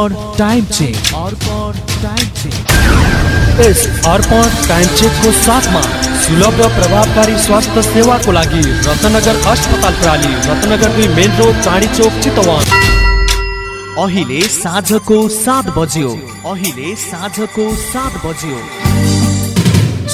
Arpan time check. Arpan time check. Yes Arpan time चेकको साथमा सुलभ र प्रभावकारी स्वास्थ्य सेवाको लागि रत्नगर अस्पताल प्रणाली रत्नगर दुई मेन रोड चाँडी चोक चितवन। अहिले साँझको सात बज्यो। अहिले साँझको सात बज्यो।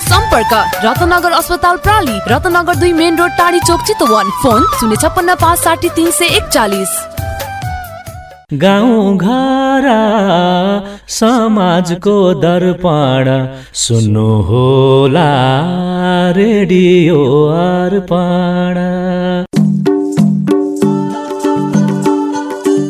सम्पर्क रत्नगर अस्पताल प्राली रत्नगर दुई मेन रोड टाढी चोक चितवन। फोन शून्य छप्पन्न पाँच साठी तिन सय एकचालिस। गाउँ घर समाजको दर्पण सुन्नु होला रेडियो अर्पण।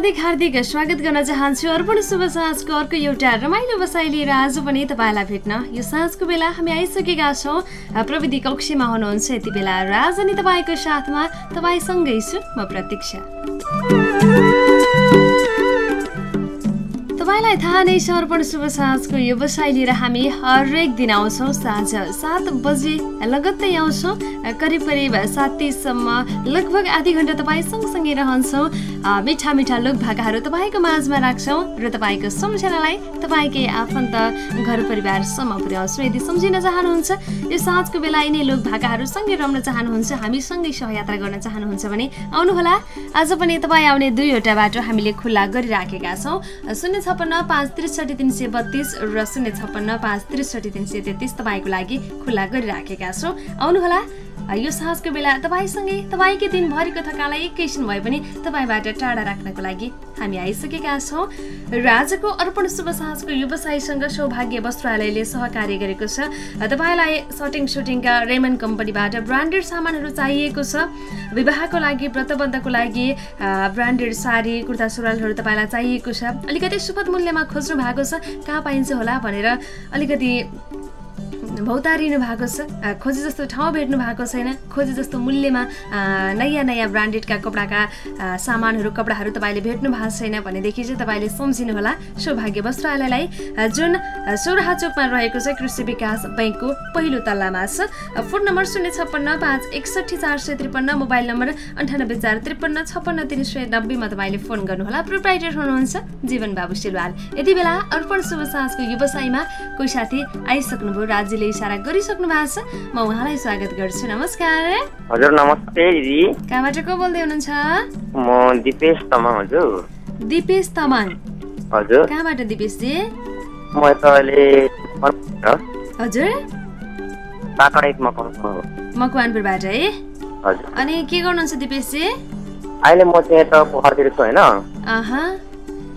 हार्दिक हार्दिक स्वागत गर्न चाहन्छु अर्पण शुभ साँझको अर्को एउटा रमाइलो बसाइ लिएर आज पनि तपाईँलाई भेट्न। यो साँझको बेला हामी आइसकेका छौँ। प्रविधि कक्षमा हुनुहुन्छ। यति बेला राज अनि तपाईँको साथमा तपाईँसँगै छु म प्रतीक्षा। तपाईँलाई थाहा नै छ अर्पण शुभ साँझको व्यवसाय लिएर हामी हरेक दिन आउँछौँ। साँझ सात बजे लगत्तै आउँछौँ। करिब करिब सात तिससम्म लगभग आधी घन्टा तपाईँ सँगसँगै रहन्छौँ। मिठा मिठा लोक भाकाहरू तपाईँको माझमा राख्छौँ र तपाईँको सम्झनालाई तपाईँकै आफन्त घर परिवारसम्म पुर्याउँछौँ यदि सम्झिन चाहनुहुन्छ यो साँझको बेला यिनै लोक भाकाहरूसँगै रम्न चाहनुहुन्छ हामीसँगै सहयात्रा गर्न चाहनुहुन्छ भने आउनुहोला। आज पनि तपाईँ आउने दुईवटा बाटो हामीले खुल्ला गरिराखेका छौँ। शून्य छप्पन्न पाँच त्रिसठी तिन सय बत्तिस र शून्य छप्पन्न पाँच त्रिसठी तिन सय तेत्तिस तपाईँको लागि खुल्ला गरिराखेका छौँ। आउनुहोला। यो साँझको बेला तपाईँसँगै तपाईँकै दिनभरिको थकालाई एकैछिन भए पनि तपाईँबाट टाढा राख्नको लागि हामी आइसकेका छौँ। र आजको अर्पण शुभ साँझको व्यवसायीसँग सौभाग्य वस्त्रालयले सहकार्य गरेको छ। तपाईँलाई सटिङ सुटिङका रेमन कम्पनीबाट ब्रान्डेड सामानहरू चाहिएको छ। विवाहको लागि व्रतबन्धको लागि ब्रान्डेड साडी कुर्ता सुरुवालहरू तपाईँलाई चाहिएको छ। अलिकति सुपथ मूल्यमा खोज्नु भएको छ। कहाँ पाइन्छ होला भनेर अलिकति भौतारिनु भएको छ। खोजे जस्तो ठाउँ भेट्नु भएको छैन। खोजे जस्तो मूल्यमा नयाँ नयाँ ब्रान्डेडका कपडाका सामानहरू कपडाहरू तपाईँले भेट्नु भएको छैन भनेदेखि चाहिँ तपाईँले सम्झिनुहोला सौभाग्य वस्त्रालयलाई जुन सौराहा चोकमा रहेको छ कृषि विकास ब्याङ्कको पहिलो तल्लामा छ। फोन नम्बर शून्य छप्पन्न पाँच एकसट्ठी चार सय त्रिपन्न मोबाइल नम्बर अन्ठानब्बे चार त्रिपन्न छप्पन्न तिन सय नब्बेमा तपाईँले फोन गर्नुहोला प्रोप्राइटर हुनुहुन्छ जीवन बाबु सिलवाल यति बेला अर्पण शुभ साँझको व्यवसायमा कोही साथी आइसक्नुभयो राज्यले इसारा गरिसक्नु भएको छ। म उहाँलाई स्वागत गर्छु। नमस्कार। हजुर नमस्ते दिदी। कहाँबाट को बोल्दै हुनुहुन्छ? म दिपेश तमाङ हजुर। दिपेश तामाङ। हजुर। कहाँबाट दिपेशजी म यता अहिले हजुर। मकवानपुरबाट है? हजुर। अनि के गर्नुहुन्छ दिपेशजी अहिले म चाहिँ यता पोखरतिर छु होइन।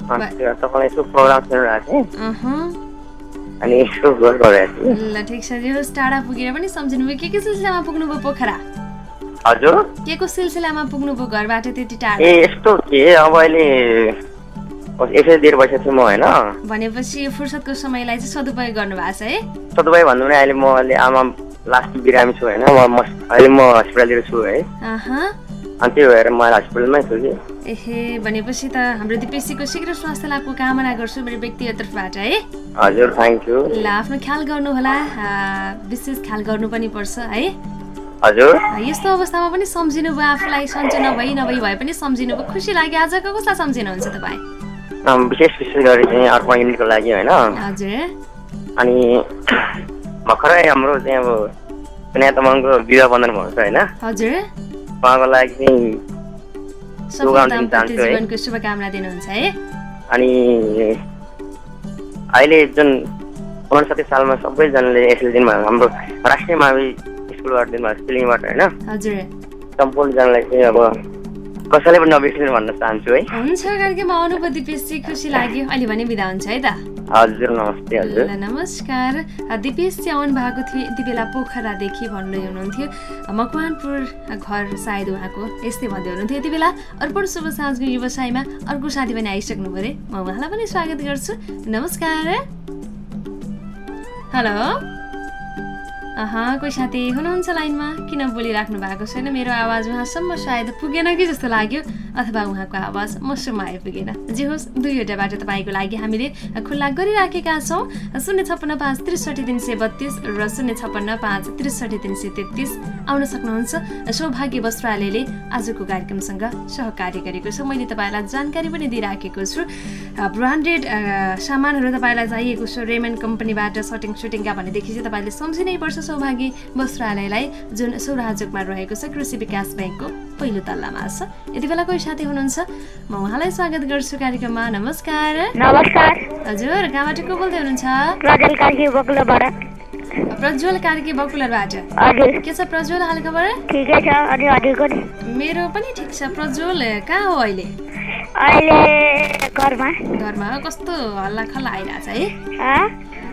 तपाईँलाई यसो प्रोग्राम सुनिरहेको थिएँ। अनि थिएँ ल ठिक छ जे होस् टाढा पुगेर पनि सम्झिनुभयो के के सिलसिलामा पुग्नुभयो पोखरा? हजुर? के को सिलसिलामा पुग्नुभयो घरबाट त्यति ए टाढा यस्तो के? अब अहिले यसै देर भइसकेको छु म होइन। भनेपछि फुर्सदको समयलाई चाहिँ सदुपयोग गर्नुभएको छ है? सधैँ भन्नु भने अहिले म अहिले आमा लास्ट बिरामी छु होइन। अहिले म हस्पिटलतिर छु है। अहँ। अनि त्यही भएर म अहिले हस्पिटलमै छु कि। एहे भनेपछि त हाम्रो दिपेशीको शीघ्र स्वास्थ्य लाभको कामना गर्छु मेरो व्यक्तिगत तर्फबाट है। हजुर थ्याङ्क यू ल आफ्नो ख्याल गर्नुहोला आ, विशेष ख्याल गर्नु पनि पर्छ है। हजुर। यस्तो अवस्थामा पनि सम्झिनु भयो आफूलाई सन्चो नभई नभई भए पनि सम्झिनु भयो खुसी लाग्यो आजको कसलाई सम्झिनुहुन्छ तपाईँ? विशेष विशेष गरी चाहिँ अर्पण युनिटको लागि होइन। हजुर। अनि भर्खरै हाम्रो चाहिँ अब स्नेहा तामाङको विवाह बन्धन भएको छ होइन। हजुर। उहाँको लागि चाहिँ चाहन्छु है। शुभकामना दिनुहुन्छ है अनि अहिले जुन उनासाठी सालमा सबैजनाले यसले दिनुभयो हाम्रो राष्ट्रिय मावि स्कुलबाट दिनुभएको स्पेलिङबाट होइन सम्पूर्णजनालाई चाहिँ अब कसैले पनि नबिर्सिनु भन्न चाहन्छु है। हुन्छ कार्यक्रममा आउनुभयो दिपेशजी खुसी लाग्यो। अहिले भने बिदा हुन्छ है त हजुर नमस्ते हजुर। नमस्कार। दिपेश चाहिँ आउनु भएको थियो यति बेला पोखरादेखि भन्दै हुनुहुन्थ्यो। मकवानपुर घर सायद उहाँको यस्तै भन्दै हुनुहुन्थ्यो। यति बेला अर्पण शुभ साँझको व्यवसायमा अर्को साथी पनि आइसक्नु पऱ्यो। म उहाँलाई पनि स्वागत गर्छु। नमस्कार। हेलो। कोही साथी हुनुहुन्छ लाइनमा? किन बोलिराख्नु भएको छैन? मेरो आवाज उहाँसम्म सायद पुगेन कि जस्तो लाग्यो अथवा उहाँको आवाज मसम्म आइपुगेन। जे होस् दुईवटा बाटो तपाईँको लागि हामीले खुल्ला गरिराखेका छौँ। शून्य छप्पन्न पाँच त्रिसठी तिन सय बत्तिस र शून्य छप्पन्न पाँच त्रिसठी तिन सय तेत्तिस। आउन सक्नुहुन्छ। सौभाग्य वस्त्रालयले आजको कार्यक्रमसँग सहकार्य गरेको छ। मैले तपाईँलाई जानकारी पनि दिइराखेको छु। ब्रान्डेड सामानहरू तपाईँलाई चाहिएको छ। रेमन कम्पनीबाट सटिङ सुटिङका भनेदेखि चाहिँ तपाईँले सम्झिनै पर्छ सौभाग्य वस्त्रालयलाई जुन सौराहा रहेको छ। कृषि विकास ब्याङ्कको पहिलो तल्लामा छ। यति बेला कोही साथी हुनुहुन्छ? म उहाँलाई स्वागत गर्छु कार्यक्रममा। नमस्कार। नमस्कार। हजुर कहाँबाट को बोल्दै हुनुहुन्छ? प्रज्वल कार्की बकुलरबाट के छ प्रज्वल हालखबर ठिकै छ अनि हजुरको नि? मेरो पनि ठिक छ। प्रज्वल कहाँ हो अहिले? अहिले घरमा। कस्तो हल्ला खल्ला आइरहेछ है? हँ?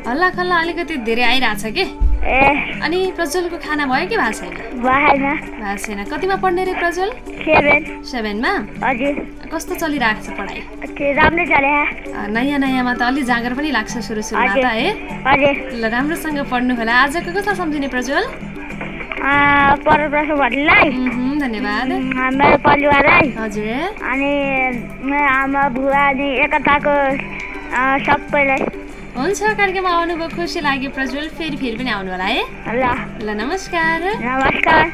हल्ला खल्ला अलिकति धेरै आइरहेछ कि? ए। अनि प्रज्वलको खाना भयो कि भएको छैन? भएको छैन। कतिमा पढ्ने रे प्रज्वल? सेभेन। सेभेनमा? हजुर। कस्तो चलिरहेको छ पढाइ? राम्रै नयाँ नयाँमा त अलि जाँगर पनि लाग्छ सुरु सुरुमा त है? ल राम्रोसँग पढ्नु होला। आजको कसलाई सम्झिने प्रज्वल? परप्रसु धन्यवाद। मेरो परिवारलाई। हजुर। अनि आमा बुवा अनि एकताको सबैलाई। हुन्छ कार्यक्रममा आउनुभयो खुसी लाग्यो। प्रज्वल फेरि फेरि पनि आउनु होला है? ल। नमस्कार। नमस्कार।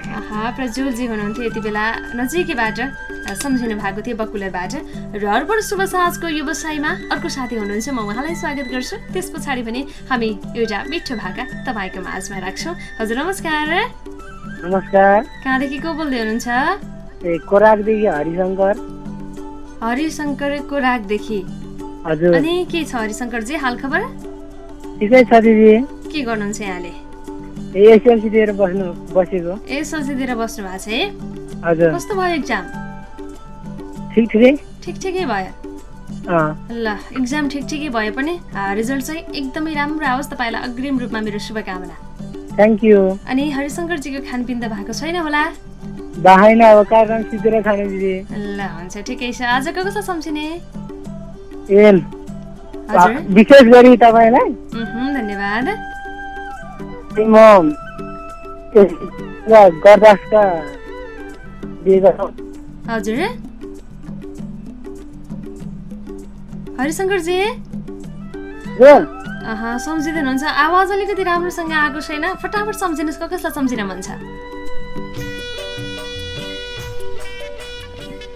प्रज्वलजी हुनुहुन्थ्यो यति बेला नजिकैबाट सम्झिनु भएको थियो बकुलरबाट। र अर्पण शुभ साँझको व्यवसायमा अर्को साथी हुनुहुन्छ म उहाँलाई स्वागत गर्छु। त्यस पछाडि पनि हामी एउटा मिठो भाका तपाईँको माझमा राख्छौँ। हजुर नमस्कार। नमस्कार। कहाँदेखि को बोल्दै हुनुहुन्छ? कोराकदेखि हरिशङ्कर। हरिशङ्करको रागदेखि हजुर अनि के छ हरिशङ्करजी हाल खबर? ठिकै छ दिदी। के गर्नुहुन्छ यहाँले? एसएलसी दिएर बस्नु बसेको। एसएलसी दिएर बस्नु भएको छ है हजुर। कस्तो भयो इक्जाम ठिक ठिकै। ठिक ठिकै भयो? ल इक्जाम ठिक ठिकै भए पनि रिजल्ट चाहिँ एकदमै राम्रो आओस् तपाईँलाई अग्रिम रूपमा मेरो शुभकामना। थ्याङ्क यू अनि हरिशङ्करजीको खानपिन त भएको छैन होला? ल हुन्छ ठिकै छ। आजको कसो सम्झिने? एन विशेष गरी तपाईँलाई धन्यवाद म गरदासका। हजुर हरिशङ्करजी सम्झिँदै हुनुहुन्छ आवाज अलिकति राम्रोसँग आएको छैन फटाफट सम्झिनुहोस् कसलाई सम्झिन मन छ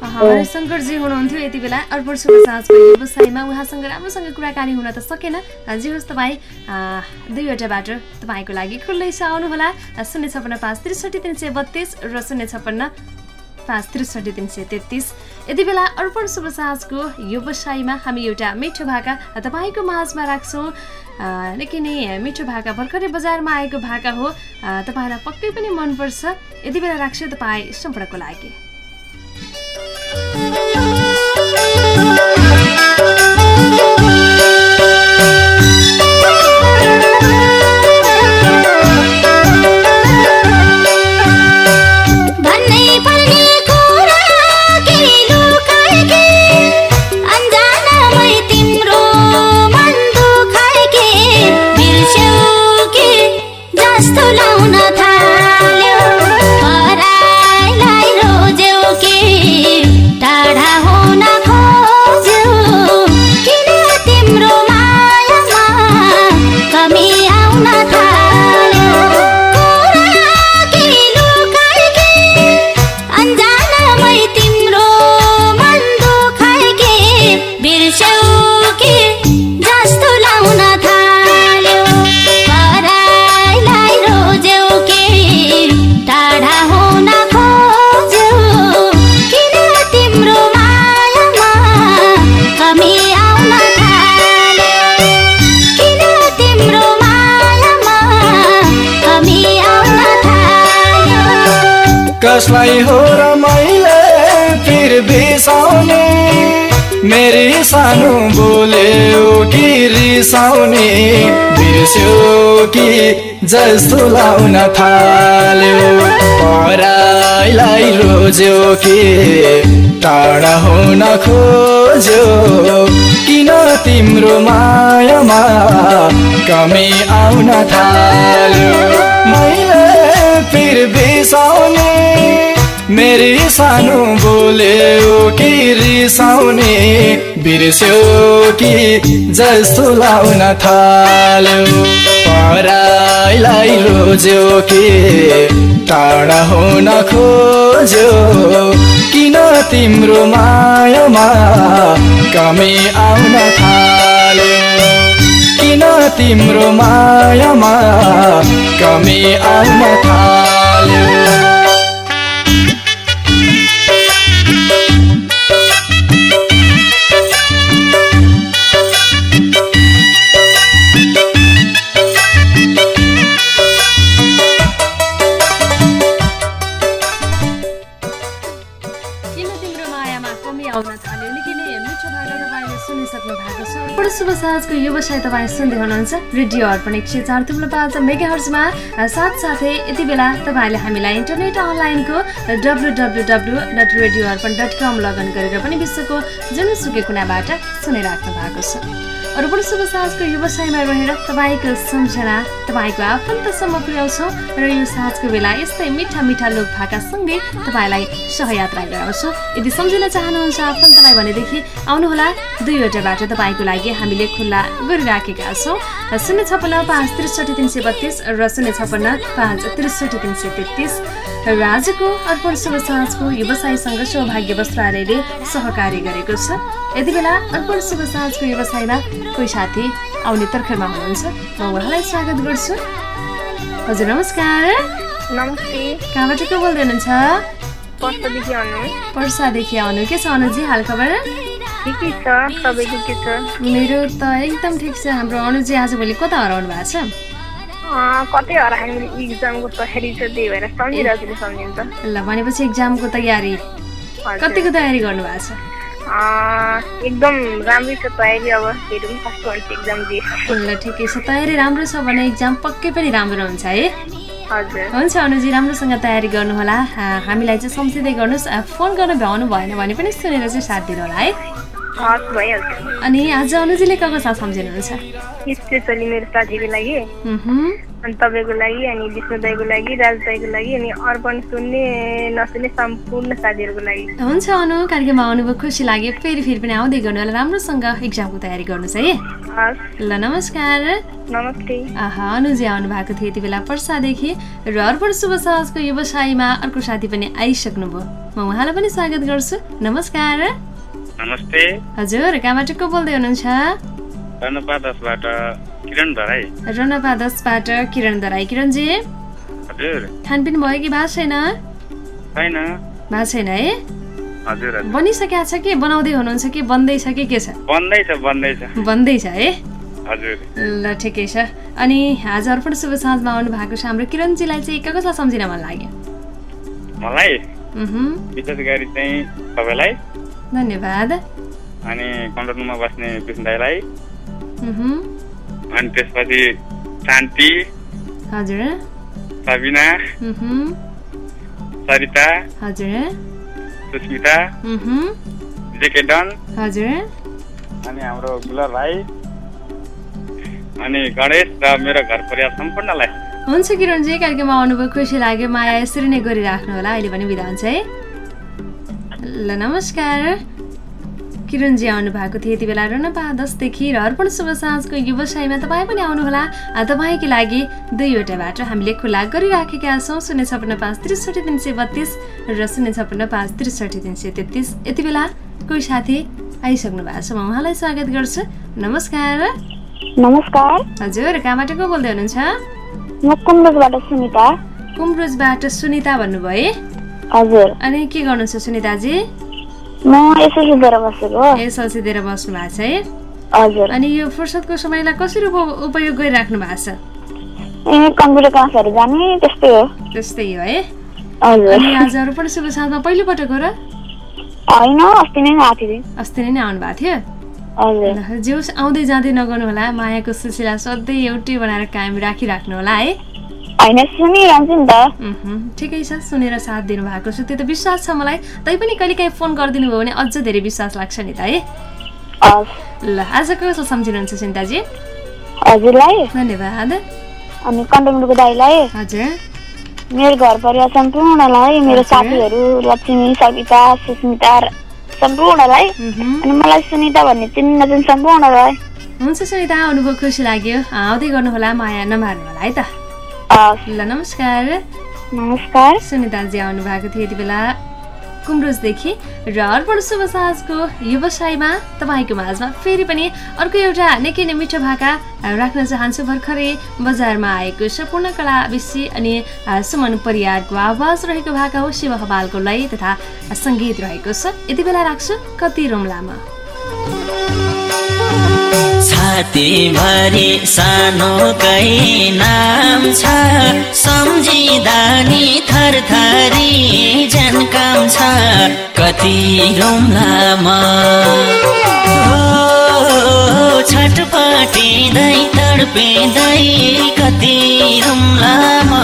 अह, हरिशङ्करजी हुनुहुन्थ्यो यति बेला। अर्पण शुभ साँझको व्यवसायमा उहाँसँग राम्रोसँग कुराकानी हुन त सकेन। जे होस् तपाईँ दुईवटा बाटो तपाईँको लागि खुल्लै छ। आउनुहोला। शून्य छपन्न पाँच त्रिसठी तिन सय बत्तिस र शून्य छपन्न पाँच त्रिसठी तिन सय तेत्तिस। यति बेला अर्पण शुभ साँझको व्यवसायमा हामी एउटा मिठो भाका तपाईँको माझमा राख्छौँ। निकै नै मिठो भाका भर्खरै बजारमा आएको भाका हो। तपाईँलाई पक्कै पनि मनपर्छ। यति बेला राख्छु तपाईँ सम्पर्कको लागि। कसलाई हो र मैले फिर बिसाउने मेरी सानो बोल्यो कि रिसाउने। बिर्स्यो कि जस्तो लाउन थाल्यो। पराइलाई रोज्यो कि टाढा हुन खोज्यो। किन तिम्रो मायामा कमी आउन थाल्यो? मैले फिर बिसाउने मेरी सानो बोल्यो कि रिसाउने बिर्स्यो कि जस्तो लाउन थाल्यो पराइलाई रोज्यो कि टाढा हुन खोज्यो किन तिम्रो मायामा कमी आउन किन तिम्रो मायामा कमी आउन थाल्यो। साँझको व्यवसाय तपाईँ सुन्दै हुनुहुन्छ रेडियो अर्पण एक सय चार थुप्रो पाँच मेगा हर्जमा साथसाथै यति बेला तपाईँले हामीलाई इन्टरनेट अनलाइनको W W W dot radio Arpan dot com login गरेर पनि विश्वको जुनसुकै कुनाबाट सुनिराख्नु भएको छ। अर्पण शुभ साँझको व्यवसायमा रहेर तपाईँको सम्झना तपाईँको आफन्तसम्म पुर्याउँछौँ र यो साँझको बेला यस्तै मिठा मिठा लोक भाकासँगै तपाईँलाई सहयात्रा गराउँछौँ। यदि सम्झिन चाहनुहुन्छ आफन्तलाई भनेदेखि आउनुहोला दुईवटा बाटो तपाईँको लागि हामीले खुल्ला गरिराखेका छौँ। शून्य छपन्न पाँच त्रिसठी तिन सय बत्तिस र शून्य छपन्न पाँच त्रिसठी तिन सय तेत्तिस। र आजको अर्पण शुभ साँझको व्यवसायसँग सौभाग्य वस्त्रालयले सहकार्य गरेको छ। यति बेला अर्पण शुभ साँझको व्यवसायमा कोही साथी आउने तर्खरमा हुनुहुन्छ। म उहाँलाई स्वागत गर्छु। हजुर नमस्कार। नमस्ते। कहाँबाट को बोल्दै हुनुहुन्छ पर्सदेखि आउनु। के छ अनुजी हाल खबर? मेरो त एकदम ठिक छ। हाम्रो अनुजी आजभोलि कता हराउनु भएको छ? इक्जामको तयारी छ त्यही भएर सम्झिरहेको सम्झिन्छ ल भनेपछि एक्जामको तयारी। कतिको तयारी गर्नु भएको छ एकदम राम्रै छ तयारी अब पनि फर्स्ट भन्छ एक्जाम दिए। ल ठिकै छ। तयारी राम्रो छ भने एक्जाम पक्कै पनि राम्रो हुन्छ है। हजुर। हुन्छ अनुजी राम्रोसँग तयारी गर्नुहोला। हामीलाई चाहिँ सम्झिँदै गर्नुहोस्। फोन गर्न भ्याउनु भएन भने पनि सुनेर चाहिँ साथ दिनु होला है। अनि आज अनुजीले कको साथ सम्झिनुहुन्छ? स्पेसली मेरो साथीको लागि। अनि तपाईँको लागि अनि विष्णु दाईको लागि राज दाईको लागि अनि अर्पण सुन्ने नसुन्ने सम्पूर्ण साथीहरूको लागि। हुन्छ अनु कार्यक्रममा आउनुभयो खुसी लाग्यो फेरि फेरि पनि आउँदै गर्नु होला। राम्रोसँग एक्जामको तयारी गर्नुहोस् है। ल नमस्कार। नमस्ते। अनुजी आउनु भएको थियो यति बेला पर्सादेखि र अर्पण शुभ साहजको व्यवसायमा अर्को साथी पनि आइसक्नुभयो। म उहाँलाई पनि स्वागत गर्छु। नमस्कार। नमस्ते। हजुर कहाँबाट को बोल्दै हुनुहुन्छ? रनपा दसबाट किरण धराई रनपा दसबाट किरण दराई किरणजी? हजुर। खानपिन भयो कि भएको छैन? छैन। भएको छैन है? हजुर बनिसकेको छ कि? बनाउँदै हुनुहुन्छ कि? बन्दैछ कि? के छ? बन्दैछ बन्दैछ। बन्दैछ है? हजुर। ल ठिकै छ। अनि आज अर्पण शुभ साँझमा आउनु भएको छ हाम्रो किरणजीलाई चाहिँ कसलाई सम्झिन मन लाग्यो? मलाई? विशेष गरी चाहिँ तपाईँलाई। धन्यवाद। अनि कन्ट्रोल बस्ने विष्णु दाईलाई। अनि त्यसपछि शान्ति हजुर। सबिना सरिता हजुर। सुस्मिता जेके डन। हजुर। अनि हाम्रो गुलर भाइ। अनि गणेश र मेरो घर परिवार सम्पूर्णलाई। हुन्छ किरणजी कार्यक्रममा आउनुभयो खुसी लाग्यो माया यसरी नै गरिराख्नु होला अहिले पनि बिदा हुन्छ है। ल नमस्कार। किरणजी आउनु भएको थियो यति बेला रनपा दसदेखि र अर्पण शुभ साँझको व्यवसायमा तपाईँ पनि आउनुहोला। तपाईँको लागि दुईवटा बाटो हामीले खुला गरिराखेका छौँ। शून्य छपन्न पाँच त्रिसठी तिन सय बत्तिस र शून्य छपन्न पाँच त्रिसठी तिन सय तेत्तिस। यति बेला कोही साथी आइसक्नु भएको छ म उहाँलाई स्वागत गर्छु। नमस्कार। नमस्कार। हजुर कहाँबाट को बोल्दै हुनुहुन्छ? कुम्रोजबाट सुनिता। भन्नुभयो हजुर। अनि के गर्नुहुन्छ सुनिताजी? म एसएलसी दिएर बसेको। एसएलसी दिएर बस्नु भएको छ है? हजुर। अनि यो फुर्सदको समयलाई कसरी उप- उपयोग गरिराख्नु भएको छ? ए कम्प्युटर क्लासहरू जाने त्यस्तै हो। त्यस्तै हो है? हजुर। अनि आजहरू पनि शुभ साँझमा पहिलोपटक हो र? होइन अस्ति नै आएको थियो। अस्ति नै आउनु भएको थियो? जे आउँदै जाँदै नगर्नु होला मायाको सिलसिला सधैँ एउटै बनाएर कायम राखिराख्नु होला है। होइन सुनिरहन्छु नि त। ठिकै छ सुनेर साथ दिनु भएको छ। त्यो त विश्वास छ मलाई। तैपनि कहिले काहीँ फोन गरिदिनु भयो भने अझ धेरै विश्वास लाग्छ नि त है? ल आज कसो सम्झिनुहुन्छ सुनिताजी? हजुरलाई? धन्यवाद। अनि कन्डमको दाईलाई? हजुर। मेरो घर परिवार सम्पूर्णलाई मेरो। साथीहरू लक्ष्मी सविता सुस्मिता सम्पूर्णलाई। अनि मलाई सुनिता भन्ने चिन्न चाहिँ सम्पूर्णलाई। हुन्छ सुनिता आउनुभयो खुसी लाग्यो। आउँदै गर्नुहोला माया नमार्नु होला है त। ल नमस्कार। नमस्कार। सुनिताजी आउनु भएको थियो यति बेला कुम्रोजदेखि र अर्पण शुभ साँझको व्यवसायमा तपाईँको माझमा फेरि पनि अर्को एउटा निकै नै मिठो भाका राख्न चाहन्छु भर्खरै। बजारमा आएको छ पूर्णकला विषय अनि सुमन परियारको आवाज रहेको भाका हो शिव हवालको लय तथा सङ्गीत रहेको छ। यति बेला राख्छु कति रुम्लामा छातीभरि सानो कै नाम छ। सम्झिँदा नि थरथरी जनकाम छ। कति रुम्लामा छटपटिँदै तडपिँदै कति रुम्लामा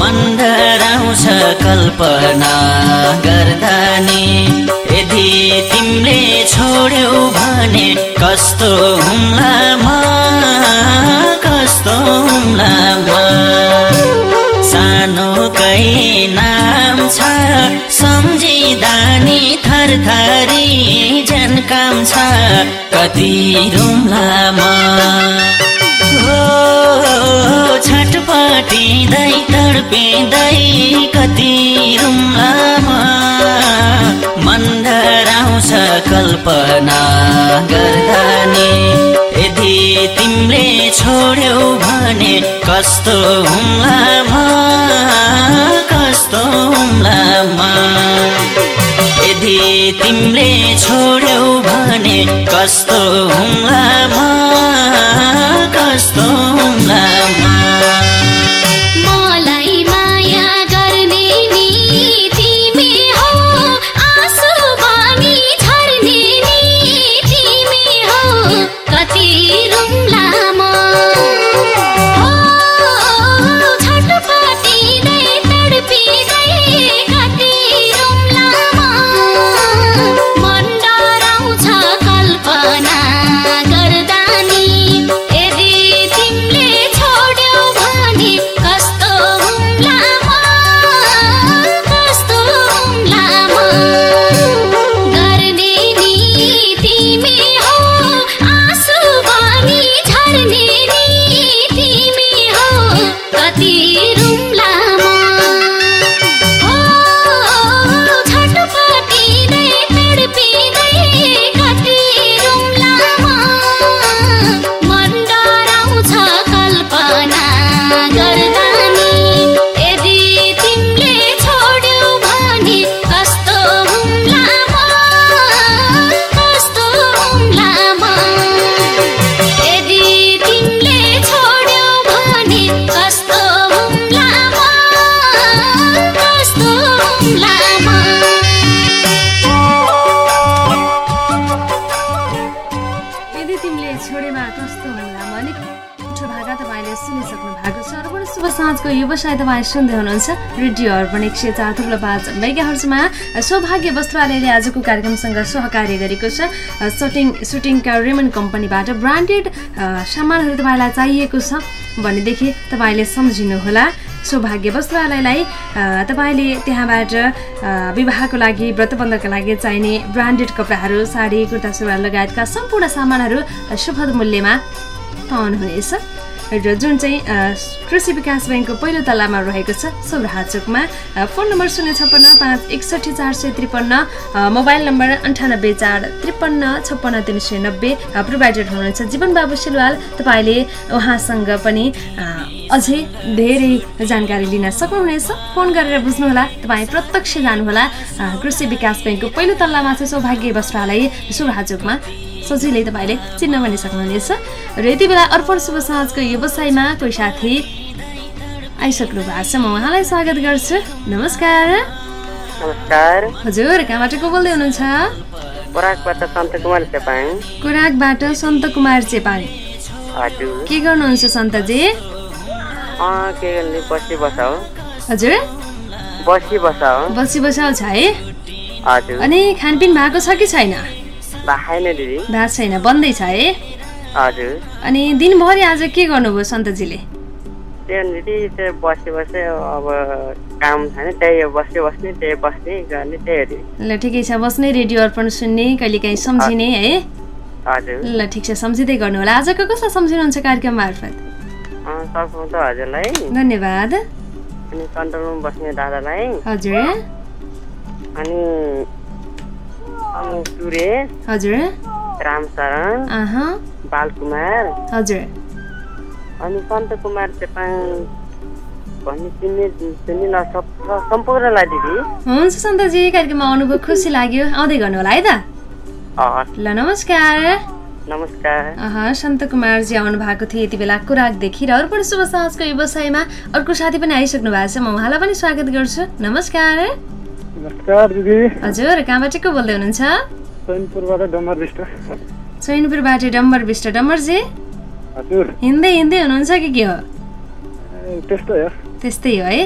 मन्दराउँछ कल्पना गर्दा नि। यदि तिमीले छोड्यौ भने कस्तो हुम्लामा कस्तो हुम्लामा सानो कै नाम छ सम्झिँदा नि थरथरी जनकाम छ कति रुम्लामा हो छटपटिँदै तडपिँदै कल्पना गर्दा नि यदि तिमीले छोड्यौ भने कस्तो हुम्लामा कस्तो हुम्लामा यदि तिमीले छोड्यौ भने कस्तो हुम्लामा कस्तो हुम्लामा मलाई साँझको व्यवसाय तपाईँ सुन्दै हुनुहुन्छ रेडियो अर्पण एक सय चार थुप्रो पाँच मेगाहर्समा सौभाग्य वस्त्रालयले आजको कार्यक्रमसँग सहकार्य गरेको छ। सुटिङ सुटिङका रेमन कम्पनीबाट ब्रान्डेड सामानहरू तपाईँलाई चाहिएको छ भनेदेखि तपाईँले सम्झिनुहोला। सौभाग्य वस्त्रालयलाई तपाईँले त्यहाँबाट विवाहको लागि व्रतबन्धका लागि चाहिने ब्रान्डेड कपडाहरू साडी कुर्ता सुरुवाल लगायतका सम्पूर्ण सामानहरू सुपथ मूल्यमा पाउनुहुनेछ। र जुन चाहिँ कृषि विकास ब्याङ्कको पहिलो तल्लामा रहेको छ अ, फोन नम्बर शून्य छप्पन्न पाँच एकसठी चार सय त्रिपन्न मोबाइल नम्बर अन्ठानब्बे चार त्रिपन्न छप्पन्न तिन सय नब्बे अ, प्रोभाइडर हुनुहुन्छ। जीवन बाबु सिलवाल तपाईँले उहाँसँग पनि अझै धेरै जानकारी लिन सक्नुहुनेछ। फोन गरेर बुझ्नुहोला तपाईँ प्रत्यक्ष जानुहोला। कृषि विकास ब्याङ्कको पहिलो तल्लामा छ सौभाग्य सौराहा चोकमा। सजिलै तपाईँले चिन्न पनि सक्नुहुनेछ। र यति बेला अर्पण शुभ साँझको व्यवसायमा कोही साथी आइसक्नु भएको छ म उहाँलाई स्वागत गर्छु। नमस्कार। नमस्कार। हजुर कहाँबाट को बोल्दै हुनुहुन्छ? पराकबाट सन्त कुमार चेपाङ। कोराकबाट सन्त कुमार चेपाङ। के गर्नुहुन्छ सन्तजी? के गर्ने बसी बसाउ। हजुर। बसी बसाउ। बसी बसाउ छ है? अनि खानपिन भएको छ कि छैन? भएको छैन बन्दै छ है? हजुर। अनि दिनभरि आज के गर्नुभयो सन्तजीले? दिदी त्यो बसी बसे अब काम छैन त्यही हो, बसी बस्ने त्यही बस्ने गर्ने त्यही हो दिदी। ल ठिकै छ बस्ने रेडियो अर्पण सुन्ने कहिलेकाहीँ सम्झिने है? हजुर। ल ठिक छ सम्झिँदै गर्नु होला आजको कसलाई सम्झिनुहुन्छ कार्यक्रम मार्फत? त हजुरलाई। धन्यवाद। अनि कन्ट्रोलमा बस्ने दादालाई। हजुर। अनि अनु सुरेश हजुर। रामशरण बालकुमार। हजुर। अनि सन्त कुमार चेपाङ भन्ने चिन्ने चिन्ने न सब सम्पूर्णलाई दिदी। हुन्छ सन्तजी कार्यक्रममा आउनुभयो खुसी लाग्यो। आउँदै गर्नु होला है त? ल नमस्कार। नमस्कार। सन्त कुमारजी आउनु भएको थियो यति बेला कुराकदेखि र अर्पण शुभ साँझको व्यवसायमा अर्को साथी पनि आइसक्नु भएको छ। म उहाँलाई पनि स्वागत गर्छु। नमस्कार। नमस्कार दिदी। हजुर कहाँबाट को बोल्दै हुनुहुन्छ? चैनपुरबाट डम्बर विष्ट। चैनपुरबाट डम्बर विष्ट डम्बरजी? हजुर। हिँड्दै हिँड्दै हुनुहुन्छ कि के हो? त्यस्तै हो। त्यस्तै हो है?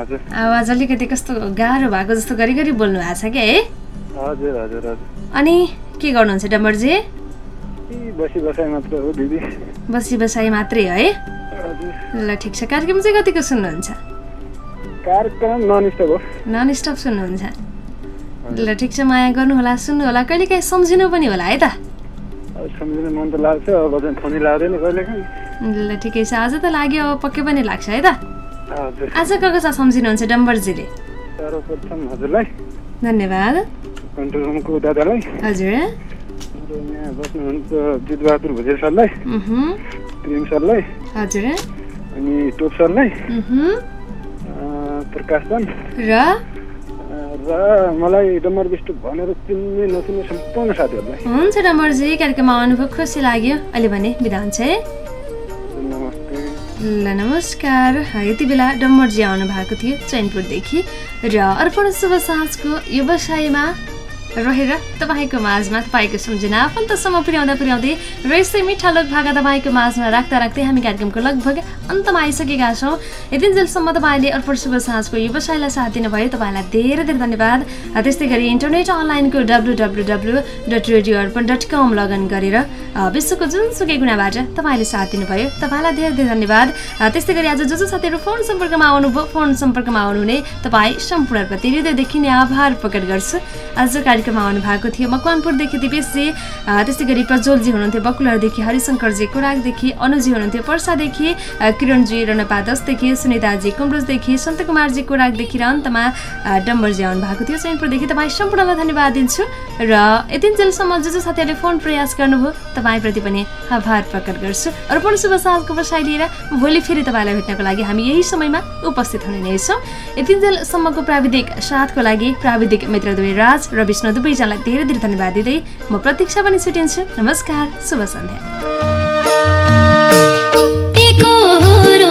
हजुर। आवाज अलिकति कस्तो गाह्रो भएको जस्तो गरी गरी बोल्नु भएको छ क्या है? हजुर हजुर हजुर। अनि के गर्नुहुन्छ डम्बरजी? बसी बसाइ मात्र हो दिदी। बसी बसाइ मात्रै हो ल ठिक छ। कार्यक्रम चाहिँ कतिको सुन्नुहुन्छ? कार्यक्रम नन स्टप हो नन स्टप सुन्नुहुन्छ। ल ठिक छ माया गर्नुहोला सुन्नुहोला। कहिलेकाहीँ सम्झिनु पनि होला है त? सम्झिनु मन त लाग्छ अब फोनै लाग्दैन कहिलेकाहीँ। ल ठिकै छ। आज त लाग्यो अब पक्कै पनि लाग्छ है त? आज को कसलाई सम्झिनुहुन्छ डम्बरजीले? सर्वप्रथम हजुरलाई। धन्यवाद। कन्ट्रोल रुमको दादालाई। हजुर। यहाँ बस्नुहुन्छ जितबहादुर भुजेल सरलाई प्रेम सरलाई हजुर। अनि टोप सरलाई। प्रकाश र? र मलाई डम्बर विष्टु भनेर चिन्ने नचिन्ने सम्पूर्ण साथीहरूलाई। हुन्छ डम्बरजी कार्यक्रममा आउनुभयो खुसी लाग्यो। अहिले भने बिदा हुन्छ है। ल नमस्कार। यति बेला डम्बरजी आउनु भएको थियो चैनपुरदेखि। र अर्पण शुभ साँझको व्यवसायमा रहेर तपाईँको माझमा तपाईँको सम्झना आफन्तसम्म पुर्याउँदा पुर्याउँदै र यसै मिठा लोक भाका तपाईँको माझमा राख्दा राख्दै हामी कार्यक्रमको लगभग अन्तमा आइसकेका छौँ। यति जेलसम्म तपाईँले अर्पण शुभ साँझको व्यवसायलाई साथ दिनुभयो। तपाईँलाई धेरै धेरै धन्यवाद। त्यस्तै गरी इन्टरनेट अनलाइनको W W W dot radio Arpan dot com login गरेर विश्वको जुनसुकै गुणाबाट तपाईँले साथ दिनुभयो। तपाईँलाई धेरै धेरै धन्यवाद। त्यस्तै गरी आज जो जो साथीहरू फोन सम्पर्कमा आउनुभयो फोन सम्पर्कमा आउनुहुने तपाईँ सम्पूर्णप्रति हृदयदेखि नै आभार प्रकट गर्छु। आज कार्यक्रममा आउनु भएको थियो। मकवानपुरदेखि दिपेशजी अ, त्यस्तै गरी प्रज्वलजी हुनुहुन्थ्यो बकुलरदेखि हरिशङ्करजी कुराकदेखि अनुजी हुनुहुन्थ्यो पर्सादेखि किरणजी रनपा दसदेखि सुनिताजी कुम्रुजदेखि सन्तकुमारजी कुराकदेखि र अन्तमा डम्बरजी आउनु भएको थियो। चैनपुरदेखि तपाईँ सम्पूर्णलाई धन्यवाद दिन्छु र यतिन्जेलसम्म जो जो साथीहरूले फोन प्रयास गर्नुभयो तपाईँप्रति पनि आभार प्रकट गर्छु। अर्पण शुभ साँझको बसाइ लिएर भोलि फेरि तपाईँलाई भेट्नको लागि हामी यही समयमा उपस्थित हुने नै छौँ। यतिन्जेलसम्मको प्राविधिक साथको लागि प्राविधिक मित्र दुवै राज र विष्णु दुवैजनालाई धेरै धेरै धन्यवाद दिँदै म प्रतीक्षा पनि छुटिन्छु नमस्कार शुभ सन्ध्या। एकोहोरो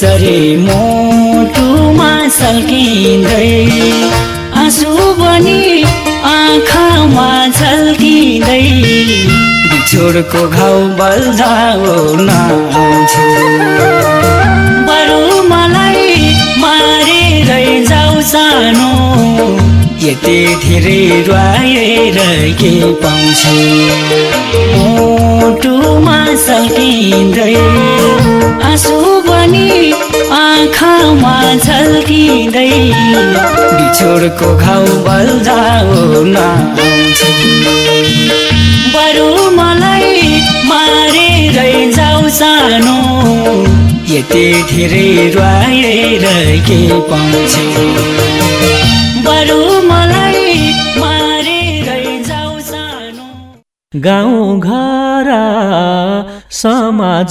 आगो सरे मोटुमा सल्किँदै। आँसु बनी आँखामा झल्किँदै। बिछोडको घाउ बल्झाउन आउँछु बरु मलाई मारेरै जाऊ सानो। यति धेरै रुवाएर के पाउँछु? मोटुमा सल्किँदै आँसु बनी आँखामा झल्किँदै बिछोडको घाउ आउँछु बरु मलाई मारेरै जाऊ सानो। यति धेरै रुवाएर के पाउँछु? बरु मलाई जाऊ गाउँ घर समाज